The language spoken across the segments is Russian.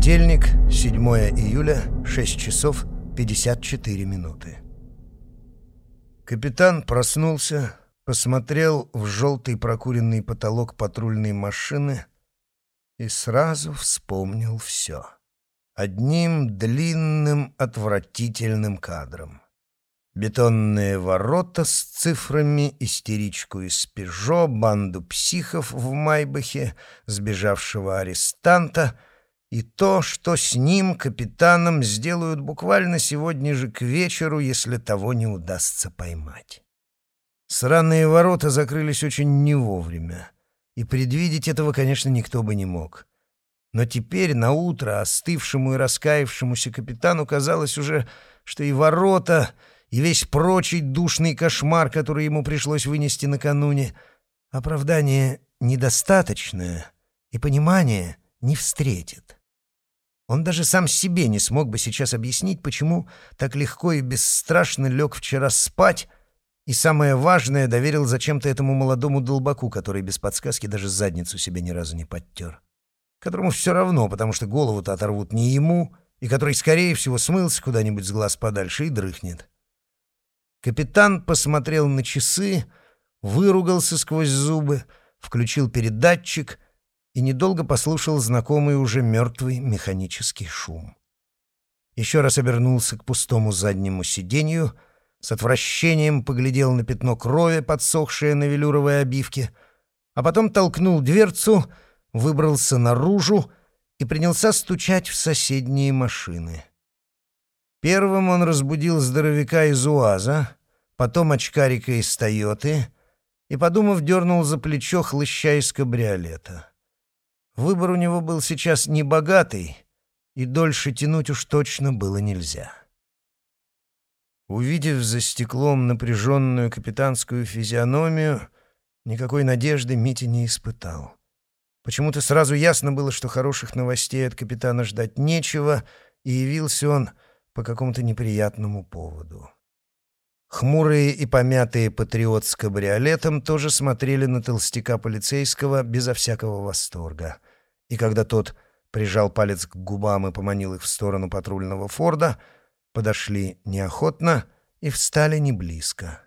Понедельник, 7 июля, 6 часов 54 минуты. Капитан проснулся, посмотрел в желтый прокуренный потолок патрульной машины и сразу вспомнил все. Одним длинным отвратительным кадром. Бетонные ворота с цифрами, истеричку из Пежо, банду психов в Майбахе, сбежавшего арестанта и то, что с ним, капитаном, сделают буквально сегодня же к вечеру, если того не удастся поймать. Сраные ворота закрылись очень не вовремя, и предвидеть этого, конечно, никто бы не мог. Но теперь, на утро остывшему и раскаявшемуся капитану казалось уже, что и ворота — и весь прочий душный кошмар, который ему пришлось вынести накануне, оправдание недостаточное и понимание не встретит. Он даже сам себе не смог бы сейчас объяснить, почему так легко и бесстрашно лег вчера спать и, самое важное, доверил зачем-то этому молодому долбаку, который без подсказки даже задницу себе ни разу не подтер. Которому все равно, потому что голову-то оторвут не ему, и который, скорее всего, смылся куда-нибудь с глаз подальше и дрыхнет. Капитан посмотрел на часы, выругался сквозь зубы, включил передатчик и недолго послушал знакомый уже мертвый механический шум. Еще раз обернулся к пустому заднему сиденью, с отвращением поглядел на пятно крови, подсохшее на велюровой обивке, а потом толкнул дверцу, выбрался наружу и принялся стучать в соседние машины. Первым он разбудил здоровяка из УАЗа, потом очкарика из «Тойоты» и, подумав, дернул за плечо хлыща из кабриолета. Выбор у него был сейчас небогатый, и дольше тянуть уж точно было нельзя. Увидев за стеклом напряженную капитанскую физиономию, никакой надежды Митя не испытал. Почему-то сразу ясно было, что хороших новостей от капитана ждать нечего, и явился он по какому-то неприятному поводу. Хмурые и помятые патриот с кабриолетом тоже смотрели на толстяка полицейского безо всякого восторга. И когда тот прижал палец к губам и поманил их в сторону патрульного Форда, подошли неохотно и встали не близко.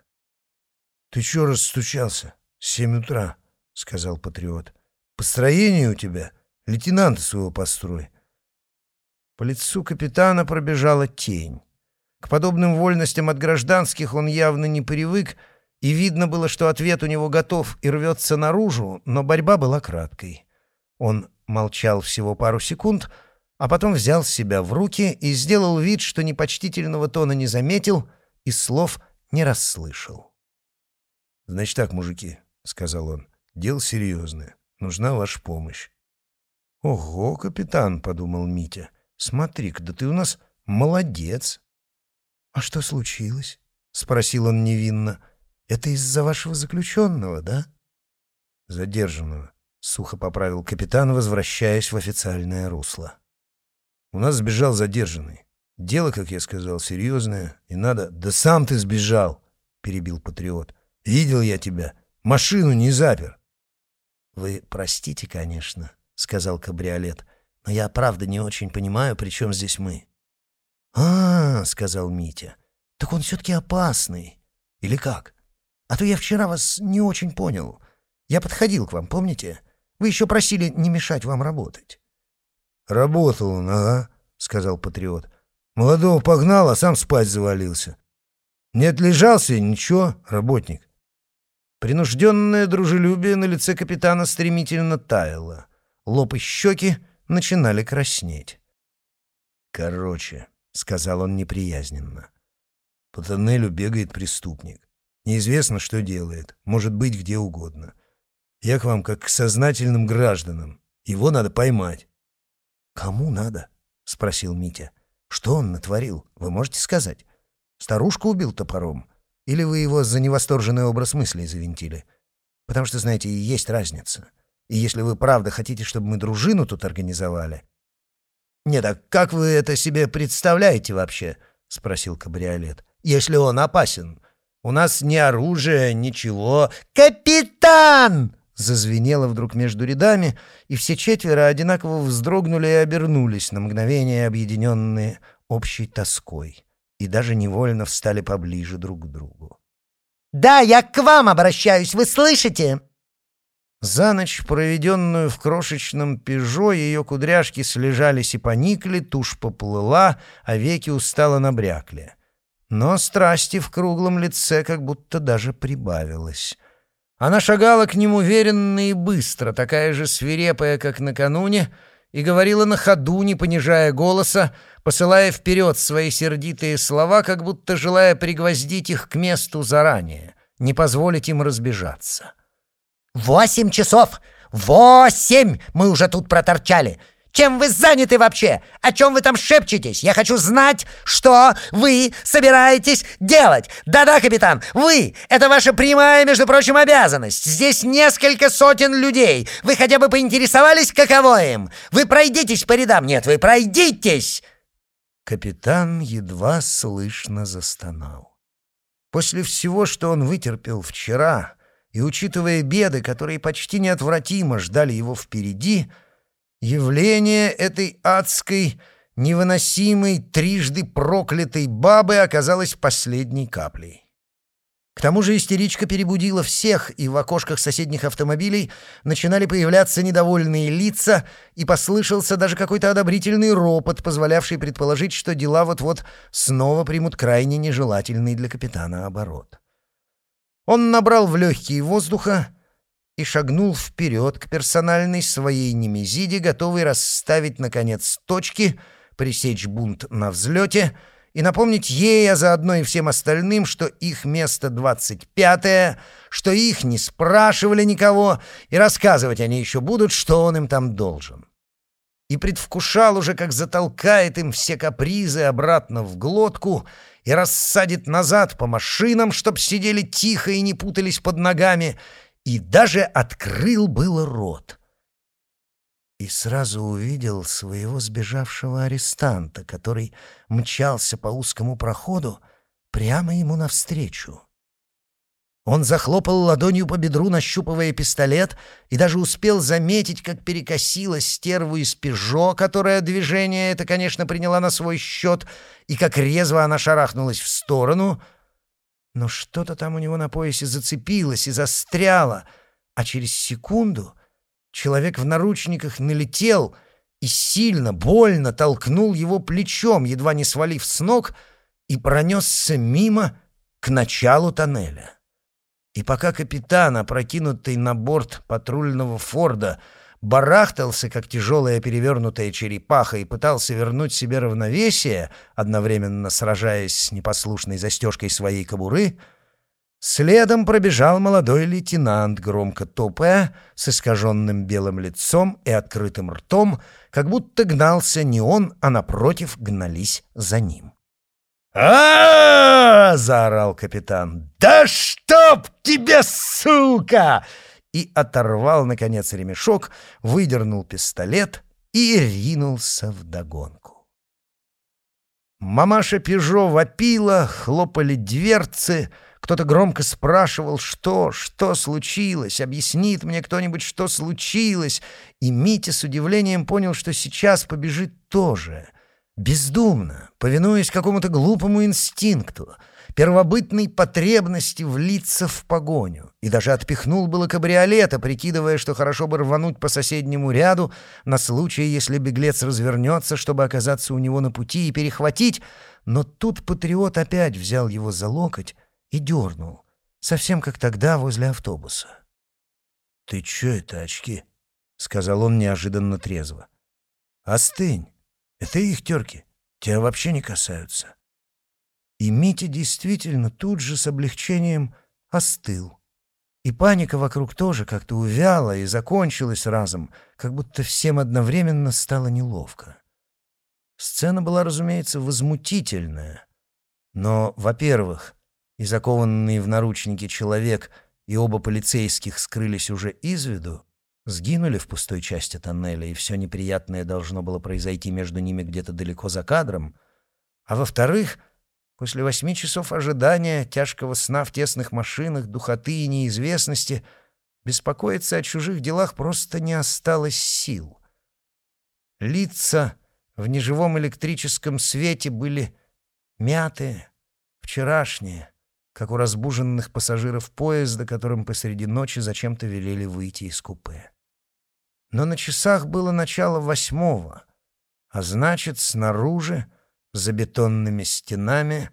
«Ты чё расстучался? Семь утра», — сказал патриот. «Построение у тебя? Лейтенанта своего построй». По лицу капитана пробежала тень. К подобным вольностям от гражданских он явно не привык, и видно было, что ответ у него готов и рвется наружу, но борьба была краткой. Он молчал всего пару секунд, а потом взял себя в руки и сделал вид, что непочтительного тона не заметил и слов не расслышал. «Значит так, мужики», — сказал он, — «дело серьезное. Нужна ваша помощь». «Ого, капитан», — подумал Митя, — «смотри-ка, да ты у нас молодец». «А что случилось?» — спросил он невинно. «Это из-за вашего заключенного, да?» «Задержанного», — сухо поправил капитан, возвращаясь в официальное русло. «У нас сбежал задержанный. Дело, как я сказал, серьезное, и надо...» «Да сам ты сбежал!» — перебил патриот. «Видел я тебя. Машину не запер». «Вы простите, конечно», — сказал кабриолет, «но я правда не очень понимаю, при чем здесь мы». «А, — сказал Митя, — так он все-таки опасный. Или как? А то я вчера вас не очень понял. Я подходил к вам, помните? Вы еще просили не мешать вам работать». «Работал он, ага», — сказал патриот. «Молодого погнал, а сам спать завалился. Не отлежался, ничего, работник». Принужденное дружелюбие на лице капитана стремительно таяло. Лоб и щеки начинали краснеть. «Короче», — сказал он неприязненно. «По тоннелю бегает преступник. Неизвестно, что делает. Может быть, где угодно. Я к вам как к сознательным гражданам. Его надо поймать». «Кому надо?» — спросил Митя. «Что он натворил? Вы можете сказать? Старушку убил топором? Или вы его за невосторженный образ мыслей завинтили? Потому что, знаете, есть разница. И если вы правда хотите, чтобы мы дружину тут организовали, «Нет, а как вы это себе представляете вообще?» — спросил кабриолет. «Если он опасен. У нас ни оружия, ничего». «Капитан!» — зазвенело вдруг между рядами, и все четверо одинаково вздрогнули и обернулись на мгновение, объединенные общей тоской, и даже невольно встали поближе друг к другу. «Да, я к вам обращаюсь, вы слышите?» За ночь, проведенную в крошечном пежо, ее кудряшки слежались и поникли, тушь поплыла, а веки устало набрякли. Но страсти в круглом лице как будто даже прибавилось. Она шагала к нему уверенно и быстро, такая же свирепая, как накануне, и говорила на ходу, не понижая голоса, посылая вперед свои сердитые слова, как будто желая пригвоздить их к месту заранее, не позволить им разбежаться. «Восемь часов! Восемь! Мы уже тут проторчали! Чем вы заняты вообще? О чем вы там шепчетесь? Я хочу знать, что вы собираетесь делать. Да-да, капитан, вы! Это ваша прямая, между прочим, обязанность. Здесь несколько сотен людей. Вы хотя бы поинтересовались, каково им? Вы пройдитесь по рядам. Нет, вы пройдитесь!» Капитан едва слышно застонал. После всего, что он вытерпел вчера, и учитывая беды, которые почти неотвратимо ждали его впереди, явление этой адской, невыносимой, трижды проклятой бабы оказалось последней каплей. К тому же истеричка перебудила всех, и в окошках соседних автомобилей начинали появляться недовольные лица, и послышался даже какой-то одобрительный ропот, позволявший предположить, что дела вот-вот снова примут крайне нежелательный для капитана оборот. Он набрал в легкие воздуха и шагнул вперед к персональной своей немезиде, готовый расставить, наконец, точки, пресечь бунт на взлете и напомнить ей, а заодно и всем остальным, что их место двадцать пятое, что их не спрашивали никого, и рассказывать они еще будут, что он им там должен. И предвкушал уже, как затолкает им все капризы обратно в глотку — и рассадит назад по машинам, чтоб сидели тихо и не путались под ногами, и даже открыл был рот. И сразу увидел своего сбежавшего арестанта, который мчался по узкому проходу прямо ему навстречу. Он захлопал ладонью по бедру, нащупывая пистолет, и даже успел заметить, как перекосила стерву из «Пежо», которая движение это, конечно, приняла на свой счет, и как резво она шарахнулась в сторону. Но что-то там у него на поясе зацепилось и застряло, а через секунду человек в наручниках налетел и сильно, больно толкнул его плечом, едва не свалив с ног, и пронесся мимо к началу тоннеля. И пока капитан, опрокинутый на борт патрульного Форда, барахтался, как тяжелая перевернутая черепаха, и пытался вернуть себе равновесие, одновременно сражаясь с непослушной застежкой своей кобуры, следом пробежал молодой лейтенант, громко топая, с искаженным белым лицом и открытым ртом, как будто гнался не он, а напротив гнались за ним а, заорал капитан. «Да чтоб тебе, сука!» И оторвал, наконец, ремешок, выдернул пистолет и ринулся вдогонку. Мамаша Пежо вопила, хлопали дверцы, кто-то громко спрашивал, что, что случилось, объяснит мне кто-нибудь, что случилось, и Митя с удивлением понял, что сейчас побежит тоже — Бездумно, повинуясь какому-то глупому инстинкту, первобытной потребности влиться в погоню, и даже отпихнул было кабриолета, прикидывая, что хорошо бы рвануть по соседнему ряду на случай, если беглец развернется, чтобы оказаться у него на пути и перехватить, но тут патриот опять взял его за локоть и дернул, совсем как тогда возле автобуса. «Ты чё это, очки?» — сказал он неожиданно трезво. «Остынь. Это их терки. Тебя вообще не касаются. И Митя действительно тут же с облегчением остыл. И паника вокруг тоже как-то увяла и закончилась разом, как будто всем одновременно стало неловко. Сцена была, разумеется, возмутительная. Но, во-первых, и закованный в наручники человек, и оба полицейских скрылись уже из виду, сгинули в пустой части тоннеля, и все неприятное должно было произойти между ними где-то далеко за кадром. А во-вторых, после восьми часов ожидания, тяжкого сна в тесных машинах, духоты и неизвестности, Беспокоиться о чужих делах просто не осталось сил. Лица в неживом электрическом свете были мятые, вчерашние, как у разбуженных пассажиров поезда, которым посреди ночи зачем-то велели выйти из купе. Но на часах было начало восьмого, а значит, снаружи, за бетонными стенами,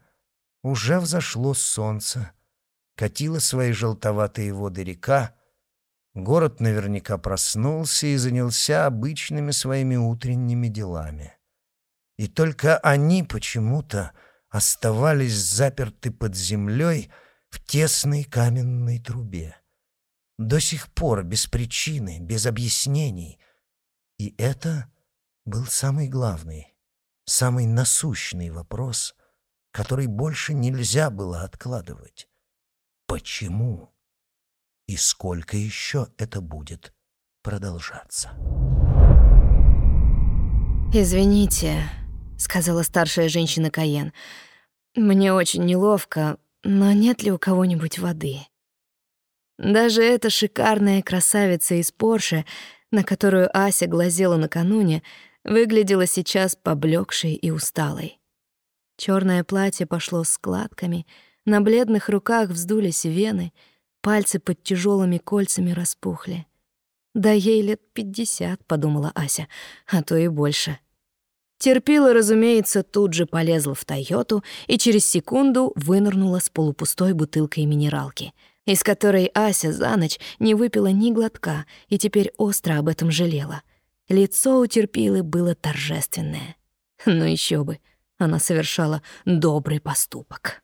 уже взошло солнце, катила свои желтоватые воды река, город наверняка проснулся и занялся обычными своими утренними делами. И только они почему-то оставались заперты под землей в тесной каменной трубе. До сих пор без причины, без объяснений. И это был самый главный, самый насущный вопрос, который больше нельзя было откладывать. Почему? И сколько еще это будет продолжаться? «Извините», сказала старшая женщина Каен. Мне очень неловко, но нет ли у кого-нибудь воды? Даже эта шикарная красавица из Порше, на которую Ася глазела накануне, выглядела сейчас поблекшей и усталой. Черное платье пошло складками, на бледных руках вздулись вены, пальцы под тяжелыми кольцами распухли. Да ей лет пятьдесят, подумала Ася, а то и больше. Терпила, разумеется, тут же полезла в Тойоту и через секунду вынырнула с полупустой бутылкой минералки, из которой Ася за ночь не выпила ни глотка и теперь остро об этом жалела. Лицо у Терпилы было торжественное. Ну еще бы, она совершала добрый поступок.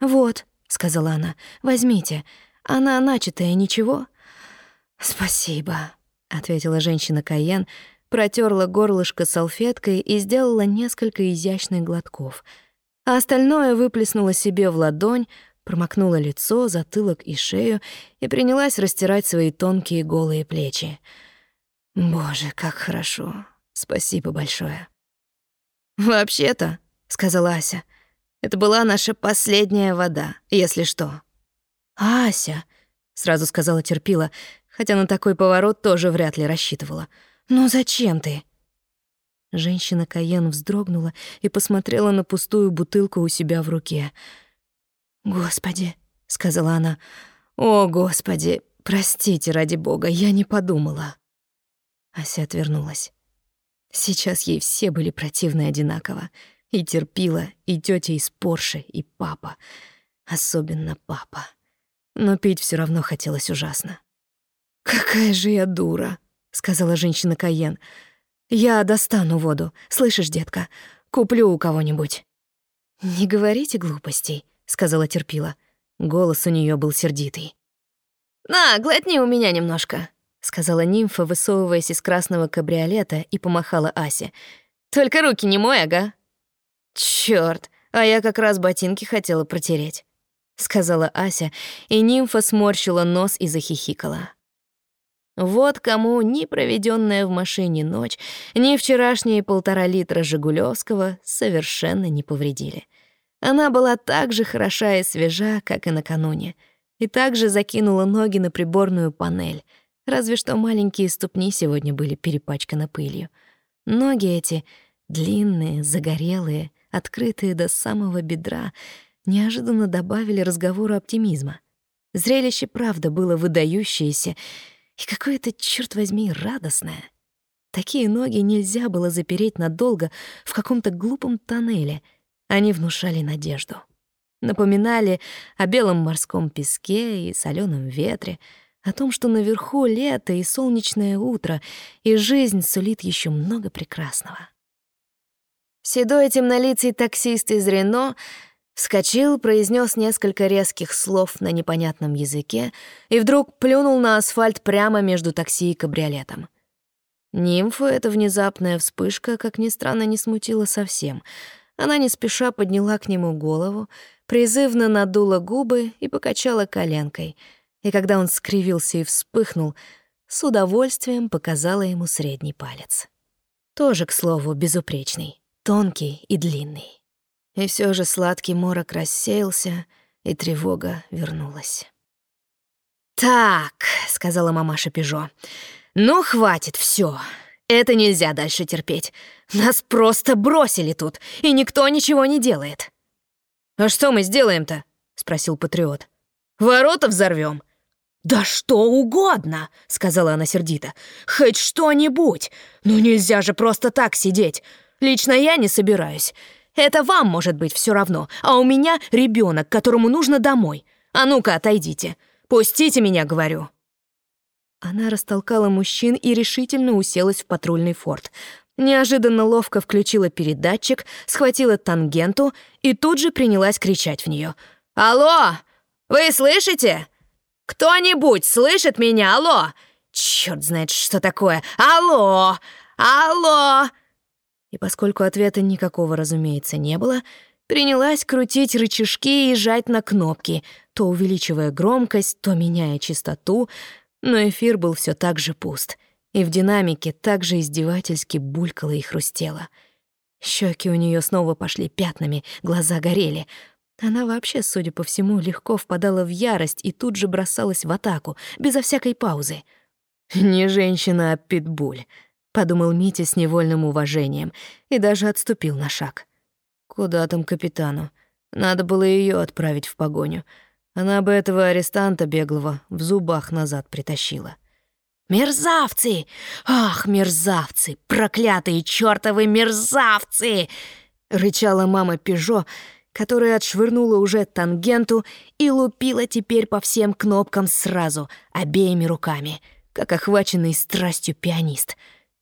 «Вот», — сказала она, — «возьмите. Она начатая, ничего?» «Спасибо», — ответила женщина Каен, — протерла горлышко салфеткой и сделала несколько изящных глотков, а остальное выплеснула себе в ладонь, промокнула лицо, затылок и шею и принялась растирать свои тонкие голые плечи. «Боже, как хорошо! Спасибо большое!» «Вообще-то», — сказала Ася, — «это была наша последняя вода, если что». «Ася», — сразу сказала Терпила, хотя на такой поворот тоже вряд ли рассчитывала — «Ну зачем ты?» Женщина Каен вздрогнула и посмотрела на пустую бутылку у себя в руке. «Господи», — сказала она, — «о, Господи, простите, ради бога, я не подумала». Ася отвернулась. Сейчас ей все были противны одинаково. И терпила, и тетя из Порше, и папа. Особенно папа. Но пить все равно хотелось ужасно. «Какая же я дура!» сказала женщина Каен. Я достану воду. Слышишь, детка? Куплю у кого-нибудь. Не говорите глупостей, сказала Терпила. Голос у нее был сердитый. На, глотни у меня немножко, сказала нимфа, высовываясь из красного кабриолета и помахала Асе. Только руки не мой, ага. Чёрт, а я как раз ботинки хотела протереть, сказала Ася, и нимфа сморщила нос и захихикала. Вот кому ни проведенная в машине ночь, ни вчерашние полтора литра Жигулевского совершенно не повредили. Она была так же хороша и свежа, как и накануне, и также закинула ноги на приборную панель, разве что маленькие ступни сегодня были перепачканы пылью. Ноги эти, длинные, загорелые, открытые до самого бедра, неожиданно добавили разговору оптимизма. Зрелище, правда, было выдающееся — и какое-то, черт возьми, радостное. Такие ноги нельзя было запереть надолго в каком-то глупом тоннеле. Они внушали надежду. Напоминали о белом морском песке и соленом ветре, о том, что наверху лето и солнечное утро, и жизнь сулит еще много прекрасного. Седой темнолицый таксист из Рено Вскочил, произнес несколько резких слов на непонятном языке и вдруг плюнул на асфальт прямо между такси и кабриолетом. Нимфу эта внезапная вспышка, как ни странно, не смутила совсем. Она не спеша подняла к нему голову, призывно надула губы и покачала коленкой. И когда он скривился и вспыхнул, с удовольствием показала ему средний палец. Тоже, к слову, безупречный, тонкий и длинный. И все же сладкий морок рассеялся, и тревога вернулась. «Так», — сказала мамаша Пежо, — «ну хватит, все. Это нельзя дальше терпеть. Нас просто бросили тут, и никто ничего не делает». «А что мы сделаем-то?» — спросил патриот. «Ворота взорвем. «Да что угодно!» — сказала она сердито. «Хоть что-нибудь! Ну нельзя же просто так сидеть! Лично я не собираюсь. Это вам может быть все равно, а у меня ребенок, которому нужно домой. А ну-ка, отойдите. Пустите меня, говорю». Она растолкала мужчин и решительно уселась в патрульный форт. Неожиданно ловко включила передатчик, схватила тангенту и тут же принялась кричать в нее. «Алло! Вы слышите? Кто-нибудь слышит меня? Алло! Черт знает, что такое! Алло! Алло!» И поскольку ответа никакого, разумеется, не было, принялась крутить рычажки и жать на кнопки, то увеличивая громкость, то меняя частоту, но эфир был все так же пуст, и в динамике также издевательски булькало и хрустело. Щеки у нее снова пошли пятнами, глаза горели. Она вообще, судя по всему, легко впадала в ярость и тут же бросалась в атаку, безо всякой паузы. «Не женщина, а питбуль», — подумал Митя с невольным уважением и даже отступил на шаг. «Куда там капитану? Надо было ее отправить в погоню. Она бы этого арестанта беглого в зубах назад притащила». «Мерзавцы! Ах, мерзавцы! Проклятые чёртовы мерзавцы!» — рычала мама Пежо, которая отшвырнула уже тангенту и лупила теперь по всем кнопкам сразу, обеими руками, как охваченный страстью пианист.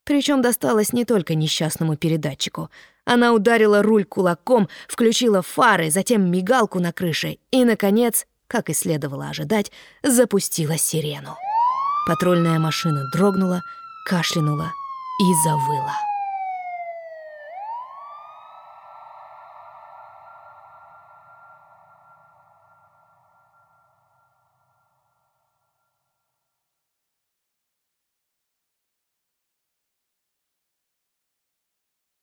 Причем досталось не только несчастному передатчику. Она ударила руль кулаком, включила фары, затем мигалку на крыше и, наконец, как и следовало ожидать, запустила сирену. Патрульная машина дрогнула, кашлянула и завыла.